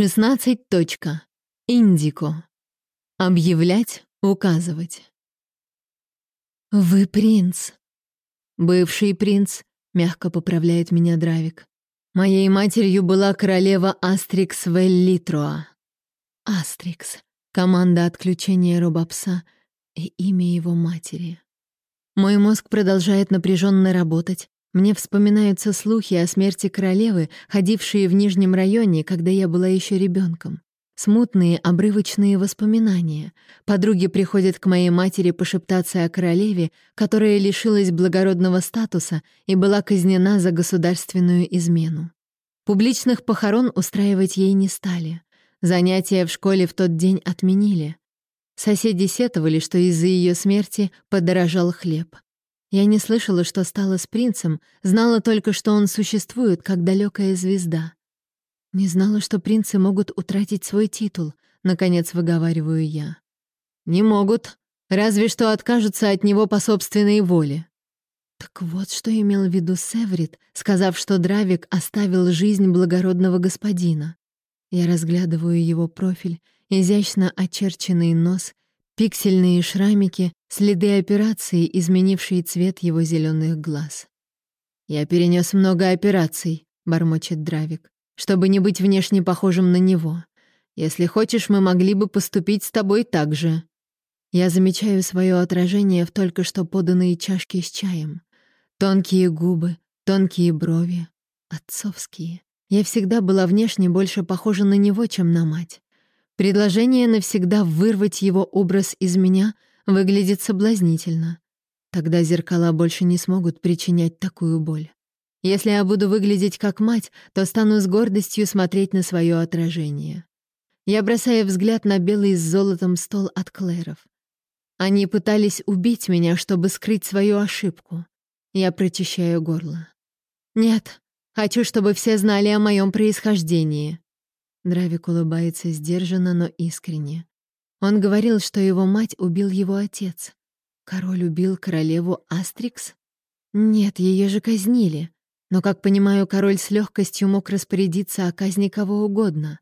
16. Точка. Indico. Объявлять, указывать. «Вы принц». «Бывший принц», — мягко поправляет меня Дравик. «Моей матерью была королева Астрикс Веллитроа». Астрикс. Команда отключения робопса и имя его матери. Мой мозг продолжает напряженно работать, мне вспоминаются слухи о смерти королевы, ходившие в Нижнем районе, когда я была еще ребенком. Смутные, обрывочные воспоминания. Подруги приходят к моей матери пошептаться о королеве, которая лишилась благородного статуса и была казнена за государственную измену. Публичных похорон устраивать ей не стали. Занятия в школе в тот день отменили. Соседи сетовали, что из-за ее смерти подорожал хлеб. Я не слышала, что стало с принцем, знала только, что он существует, как далекая звезда. Не знала, что принцы могут утратить свой титул, наконец выговариваю я. Не могут, разве что откажутся от него по собственной воле. Так вот, что имел в виду Севрит, сказав, что Дравик оставил жизнь благородного господина. Я разглядываю его профиль, изящно очерченный нос Пиксельные шрамики, следы операции, изменившие цвет его зеленых глаз. «Я перенес много операций», — бормочет Дравик, «чтобы не быть внешне похожим на него. Если хочешь, мы могли бы поступить с тобой так же». Я замечаю свое отражение в только что поданные чашки с чаем. Тонкие губы, тонкие брови, отцовские. Я всегда была внешне больше похожа на него, чем на мать. Предложение навсегда вырвать его образ из меня выглядит соблазнительно. Тогда зеркала больше не смогут причинять такую боль. Если я буду выглядеть как мать, то стану с гордостью смотреть на свое отражение. Я бросаю взгляд на белый с золотом стол от Клэров. Они пытались убить меня, чтобы скрыть свою ошибку. Я прочищаю горло. Нет, хочу, чтобы все знали о моем происхождении. Дравик улыбается сдержанно, но искренне. Он говорил, что его мать убил его отец. Король убил королеву Астрикс? Нет, ее же казнили. Но, как понимаю, король с легкостью мог распорядиться о казни кого угодно.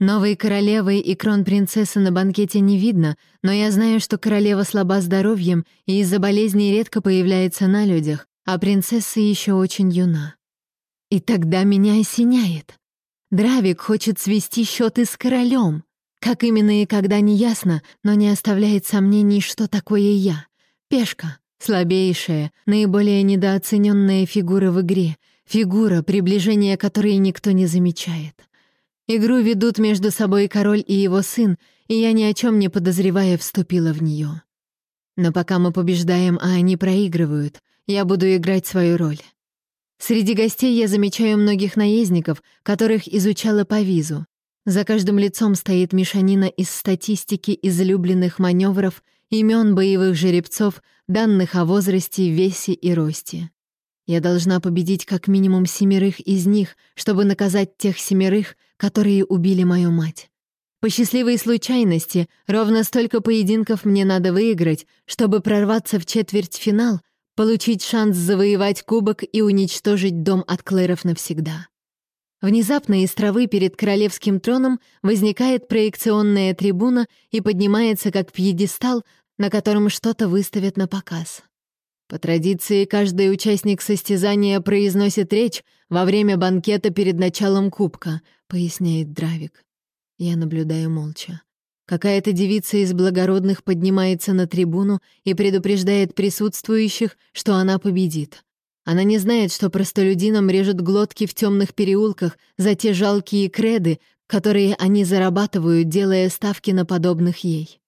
Новой королевы и кронпринцессы на банкете не видно, но я знаю, что королева слаба здоровьем и из-за болезней редко появляется на людях, а принцесса еще очень юна. И тогда меня осеняет. Дравик хочет свести счеты с королем. Как именно и когда не ясно, но не оставляет сомнений, что такое я. Пешка, слабейшая, наиболее недооцененная фигура в игре, фигура, приближение которой никто не замечает. Игру ведут между собой король и его сын, и я ни о чем не подозревая вступила в нее. Но пока мы побеждаем, а они проигрывают, я буду играть свою роль. Среди гостей я замечаю многих наездников, которых изучала по визу. За каждым лицом стоит мешанина из статистики излюбленных маневров, имен боевых жеребцов, данных о возрасте, весе и росте. Я должна победить как минимум семерых из них, чтобы наказать тех семерых, которые убили мою мать. По счастливой случайности, ровно столько поединков мне надо выиграть, чтобы прорваться в четвертьфинал, получить шанс завоевать кубок и уничтожить дом от Клэров навсегда. Внезапно из травы перед королевским троном возникает проекционная трибуна и поднимается как пьедестал, на котором что-то выставят на показ. По традиции, каждый участник состязания произносит речь во время банкета перед началом кубка, поясняет Дравик. Я наблюдаю молча. Какая-то девица из благородных поднимается на трибуну и предупреждает присутствующих, что она победит. Она не знает, что простолюдинам режут глотки в темных переулках за те жалкие креды, которые они зарабатывают, делая ставки на подобных ей.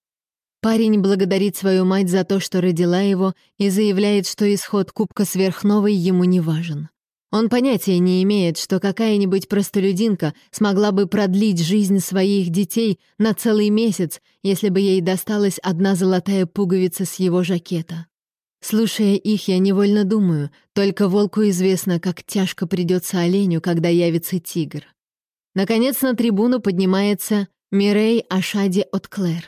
Парень благодарит свою мать за то, что родила его, и заявляет, что исход Кубка Сверхновой ему не важен. Он понятия не имеет, что какая-нибудь простолюдинка смогла бы продлить жизнь своих детей на целый месяц, если бы ей досталась одна золотая пуговица с его жакета. Слушая их, я невольно думаю, только волку известно, как тяжко придется оленю, когда явится тигр. Наконец на трибуну поднимается Мирей Ашади от Клэр.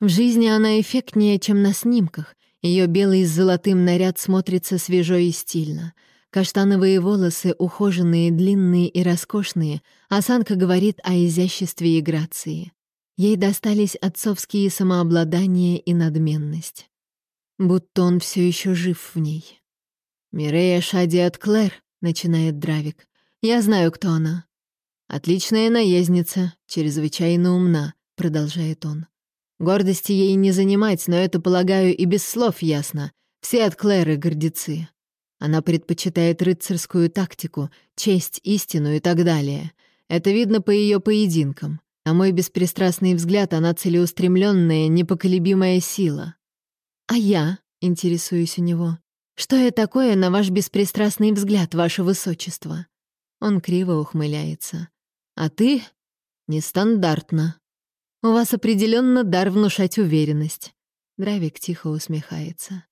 В жизни она эффектнее, чем на снимках. Ее белый с золотым наряд смотрится свежо и стильно — Каштановые волосы, ухоженные, длинные и роскошные, осанка говорит о изяществе и грации. Ей достались отцовские самообладание и надменность. Будто он все еще жив в ней. «Мирея Шадиат Клэр», — начинает Дравик. «Я знаю, кто она». «Отличная наездница, чрезвычайно умна», — продолжает он. «Гордости ей не занимать, но это, полагаю, и без слов ясно. Все от Клэры гордецы. Она предпочитает рыцарскую тактику, честь, истину и так далее. Это видно по ее поединкам. На мой беспристрастный взгляд, она целеустремленная, непоколебимая сила. А я, интересуюсь у него, что я такое на ваш беспристрастный взгляд, ваше высочество? Он криво ухмыляется. А ты нестандартно. У вас определенно дар внушать уверенность. Дравик тихо усмехается.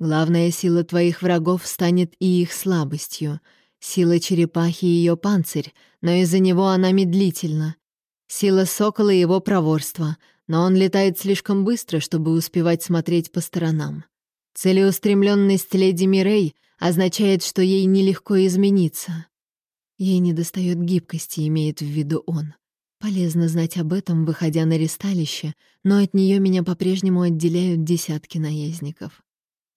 Главная сила твоих врагов станет и их слабостью. Сила черепахи — ее панцирь, но из-за него она медлительна. Сила сокола — его проворство, но он летает слишком быстро, чтобы успевать смотреть по сторонам. Целеустремленность леди Мирей означает, что ей нелегко измениться. Ей недостает гибкости, имеет в виду он. Полезно знать об этом, выходя на ресталище, но от нее меня по-прежнему отделяют десятки наездников.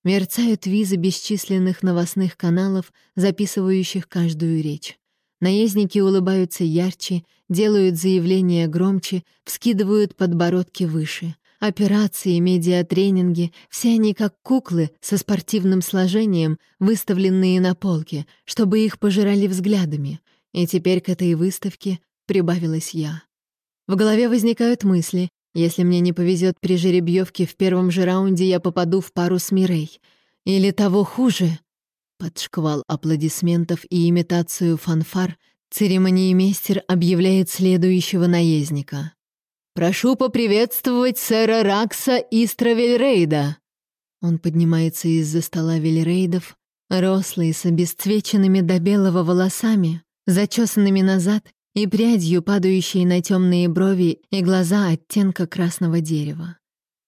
Мерцают визы бесчисленных новостных каналов, записывающих каждую речь. Наездники улыбаются ярче, делают заявления громче, вскидывают подбородки выше. Операции, медиатренинги — все они как куклы со спортивным сложением, выставленные на полке, чтобы их пожирали взглядами. И теперь к этой выставке прибавилась я. В голове возникают мысли. Если мне не повезет при жеребьевке в первом же раунде, я попаду в пару с Мирей. Или того хуже, под шквал аплодисментов и имитацию фанфар церемониймейстер объявляет следующего наездника. «Прошу поприветствовать сэра Ракса Истра Вельрейда!» Он поднимается из-за стола Вельрейдов, рослый, с обесцвеченными до белого волосами, зачесанными назад и прядью, падающей на темные брови и глаза оттенка красного дерева.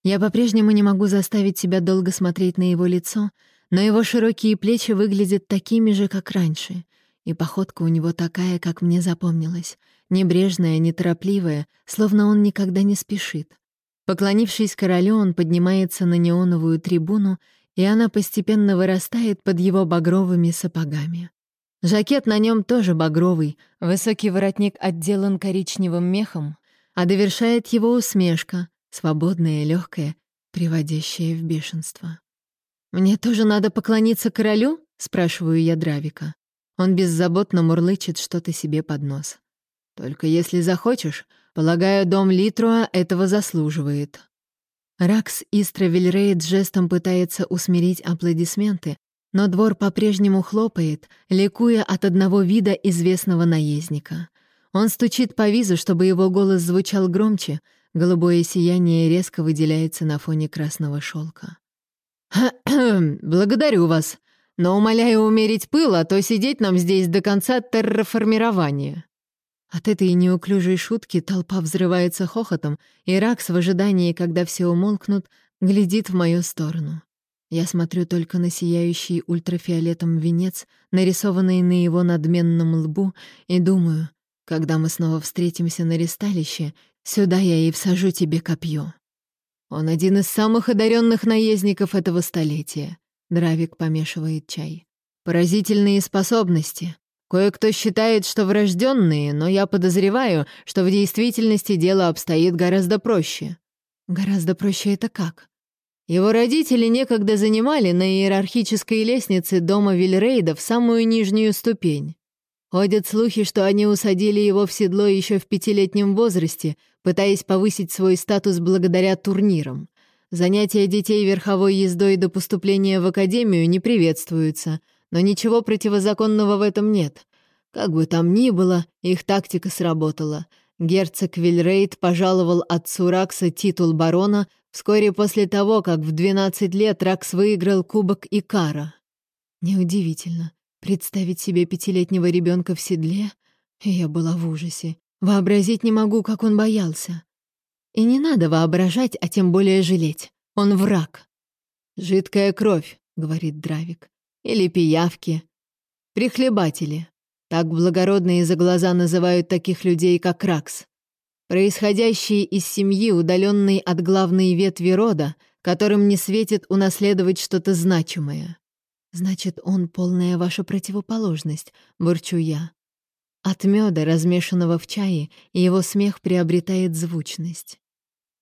Я по-прежнему не могу заставить себя долго смотреть на его лицо, но его широкие плечи выглядят такими же, как раньше, и походка у него такая, как мне запомнилась, небрежная, неторопливая, словно он никогда не спешит. Поклонившись королю, он поднимается на неоновую трибуну, и она постепенно вырастает под его багровыми сапогами. Жакет на нем тоже багровый, высокий воротник отделан коричневым мехом, а довершает его усмешка, свободная, легкая, приводящая в бешенство. «Мне тоже надо поклониться королю?» — спрашиваю я Дравика. Он беззаботно мурлычет что-то себе под нос. «Только если захочешь, полагаю, дом Литруа этого заслуживает». Ракс Истравельрейд жестом пытается усмирить аплодисменты, но двор по-прежнему хлопает, ликуя от одного вида известного наездника. Он стучит по визу, чтобы его голос звучал громче, голубое сияние резко выделяется на фоне красного шелка. «Благодарю вас, но умоляю умерить пыл, а то сидеть нам здесь до конца терраформирования». От этой неуклюжей шутки толпа взрывается хохотом, и Ракс в ожидании, когда все умолкнут, глядит в мою сторону. Я смотрю только на сияющий ультрафиолетом венец, нарисованный на его надменном лбу, и думаю, когда мы снова встретимся на ресталище, сюда я и всажу тебе копье. Он один из самых одаренных наездников этого столетия. Дравик помешивает чай. Поразительные способности. Кое-кто считает, что врожденные, но я подозреваю, что в действительности дело обстоит гораздо проще. Гораздо проще это как? Его родители некогда занимали на иерархической лестнице дома Вильрейдов самую нижнюю ступень. Ходят слухи, что они усадили его в седло еще в пятилетнем возрасте, пытаясь повысить свой статус благодаря турнирам. Занятия детей верховой ездой до поступления в академию не приветствуются, но ничего противозаконного в этом нет. Как бы там ни было, их тактика сработала. Герцог Вильрейд пожаловал отцу Ракса титул барона вскоре после того, как в 12 лет Ракс выиграл Кубок Икара. Неудивительно. Представить себе пятилетнего ребенка в седле? Я была в ужасе. Вообразить не могу, как он боялся. И не надо воображать, а тем более жалеть. Он враг. «Жидкая кровь», — говорит Дравик. «Или пиявки». Прихлебатели. Так благородные за глаза называют таких людей, как Ракс. Происходящие из семьи, удаленной от главной ветви рода, которым не светит унаследовать что-то значимое. Значит, он полная ваша противоположность, бурчу я. От меда, размешанного в чае, его смех приобретает звучность.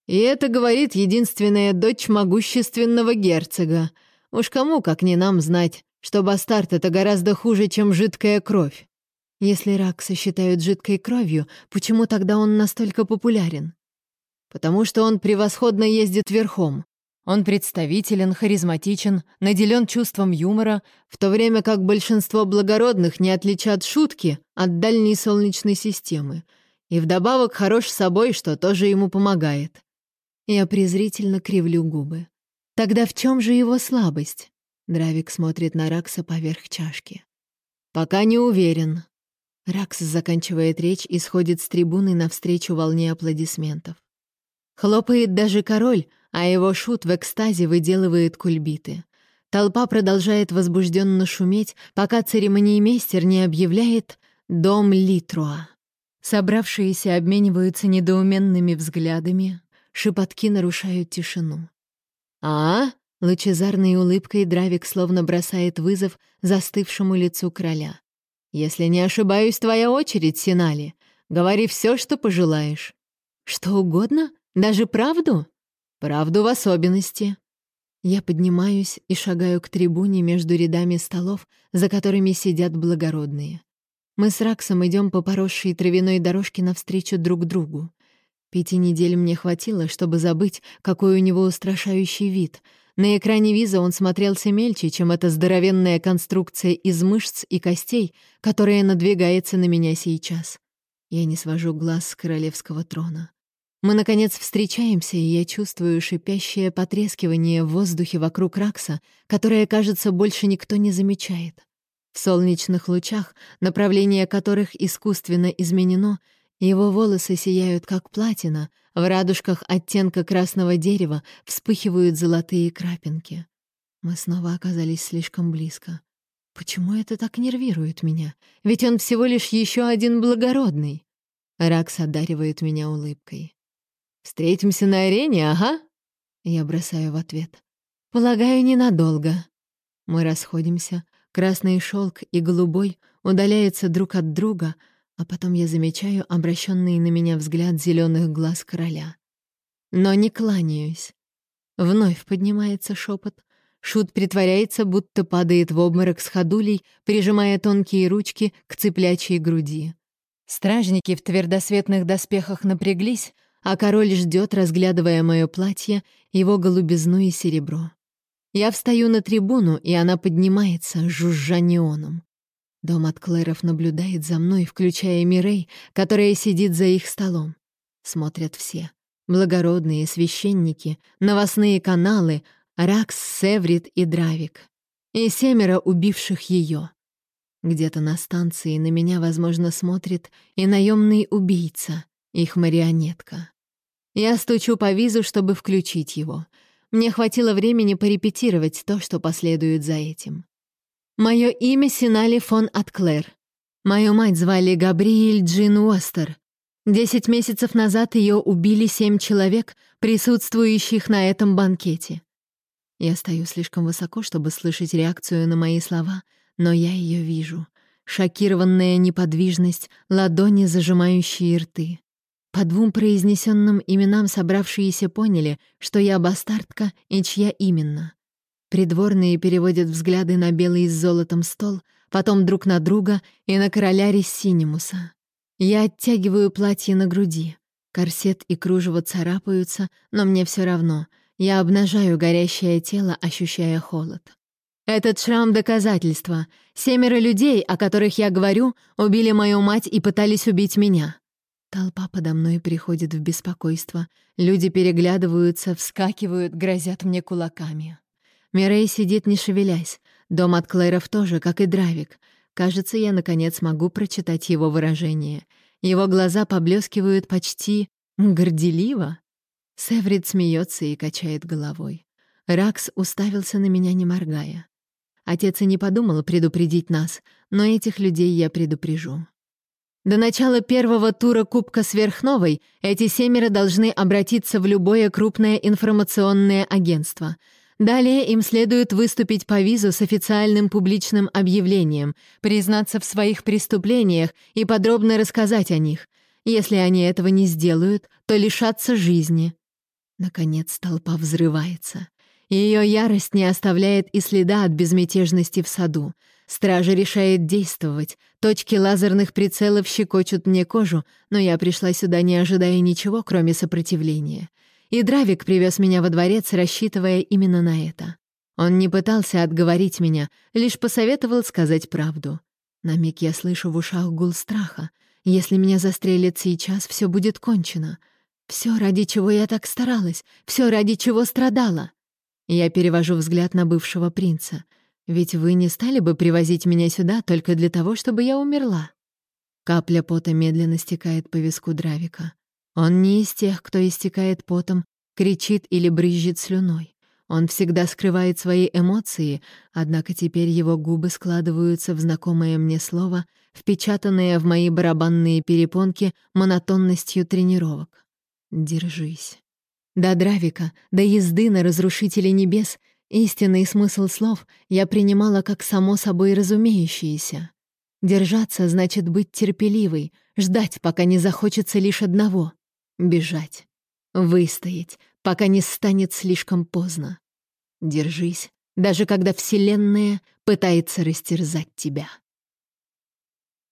И это говорит единственная дочь могущественного герцога. Уж кому, как не нам, знать, что бастард — это гораздо хуже, чем жидкая кровь. Если Ракса считают жидкой кровью, почему тогда он настолько популярен? Потому что он превосходно ездит верхом. Он представителен, харизматичен, наделен чувством юмора, в то время как большинство благородных не отличат шутки от дальней солнечной системы. И вдобавок хорош собой, что тоже ему помогает. Я презрительно кривлю губы. Тогда в чем же его слабость? Дравик смотрит на Ракса поверх чашки. Пока не уверен. Ракс заканчивает речь и сходит с трибуны навстречу волне аплодисментов. Хлопает даже король, а его шут в экстазе выделывает кульбиты. Толпа продолжает возбужденно шуметь, пока церемониймейстер не объявляет «Дом Литруа». Собравшиеся обмениваются недоуменными взглядами, шепотки нарушают тишину. «А?» — лучезарной улыбкой Дравик словно бросает вызов застывшему лицу короля. «Если не ошибаюсь, твоя очередь, Синали. Говори все, что пожелаешь». «Что угодно? Даже правду?» Правду в особенности. Я поднимаюсь и шагаю к трибуне между рядами столов, за которыми сидят благородные. Мы с Раксом идем по поросшей травяной дорожке навстречу друг другу. Пяти недель мне хватило, чтобы забыть, какой у него устрашающий вид. На экране виза он смотрелся мельче, чем эта здоровенная конструкция из мышц и костей, которая надвигается на меня сейчас. Я не свожу глаз с королевского трона. Мы, наконец, встречаемся, и я чувствую шипящее потрескивание в воздухе вокруг Ракса, которое, кажется, больше никто не замечает. В солнечных лучах, направление которых искусственно изменено, его волосы сияют, как платина, в радужках оттенка красного дерева вспыхивают золотые крапинки. Мы снова оказались слишком близко. Почему это так нервирует меня? Ведь он всего лишь еще один благородный. Ракс одаривает меня улыбкой. «Встретимся на арене, ага?» Я бросаю в ответ. «Полагаю, ненадолго». Мы расходимся, красный шелк и голубой удаляются друг от друга, а потом я замечаю обращенный на меня взгляд зеленых глаз короля. Но не кланяюсь. Вновь поднимается шепот. Шут притворяется, будто падает в обморок с ходулей, прижимая тонкие ручки к цыплячьей груди. Стражники в твердосветных доспехах напряглись, а король ждет, разглядывая мое платье, его голубизну и серебро. Я встаю на трибуну, и она поднимается, жужжа неоном. Дом от Клэров наблюдает за мной, включая Мирей, которая сидит за их столом. Смотрят все. Благородные священники, новостные каналы, Ракс, Севрит и Дравик. И семеро убивших ее. Где-то на станции на меня, возможно, смотрит и наемный убийца, их марионетка. Я стучу по визу, чтобы включить его. Мне хватило времени порепетировать то, что последует за этим. Мое имя Синали фон Атклер. Мою мать звали Габриэль Джин Уостер. Десять месяцев назад ее убили семь человек, присутствующих на этом банкете. Я стою слишком высоко, чтобы слышать реакцию на мои слова, но я ее вижу. Шокированная неподвижность, ладони, зажимающие рты. По двум произнесенным именам собравшиеся поняли, что я бастардка и чья именно. Придворные переводят взгляды на белый с золотом стол, потом друг на друга и на короля Рессинимуса. Я оттягиваю платье на груди. Корсет и кружево царапаются, но мне все равно. Я обнажаю горящее тело, ощущая холод. Этот шрам — доказательство. Семеро людей, о которых я говорю, убили мою мать и пытались убить меня. Толпа подо мной приходит в беспокойство. Люди переглядываются, вскакивают, грозят мне кулаками. Мирей сидит, не шевелясь. Дом от Клэров тоже, как и Дравик. Кажется, я, наконец, могу прочитать его выражение. Его глаза поблескивают почти горделиво. Севрид смеется и качает головой. Ракс уставился на меня, не моргая. Отец и не подумал предупредить нас, но этих людей я предупрежу. До начала первого тура Кубка Сверхновой эти семеро должны обратиться в любое крупное информационное агентство. Далее им следует выступить по визу с официальным публичным объявлением, признаться в своих преступлениях и подробно рассказать о них. Если они этого не сделают, то лишатся жизни. Наконец толпа взрывается. Ее ярость не оставляет и следа от безмятежности в саду. Стража решает действовать. Точки лазерных прицелов щекочут мне кожу, но я пришла сюда, не ожидая ничего, кроме сопротивления. И Дравик привез меня во дворец, рассчитывая именно на это. Он не пытался отговорить меня, лишь посоветовал сказать правду. На миг я слышу в ушах гул страха. Если меня застрелят сейчас, все будет кончено. Все, ради чего я так старалась, все, ради чего страдала. Я перевожу взгляд на бывшего принца — ведь вы не стали бы привозить меня сюда только для того, чтобы я умерла. Капля пота медленно стекает по виску Дравика. Он не из тех, кто истекает потом, кричит или брызжет слюной. Он всегда скрывает свои эмоции, однако теперь его губы складываются в знакомое мне слово, впечатанное в мои барабанные перепонки монотонностью тренировок. «Держись». До Дравика, до езды на Разрушителе Небес Истинный смысл слов я принимала как само собой разумеющееся. Держаться значит быть терпеливой, ждать, пока не захочется лишь одного — бежать. Выстоять, пока не станет слишком поздно. Держись, даже когда Вселенная пытается растерзать тебя.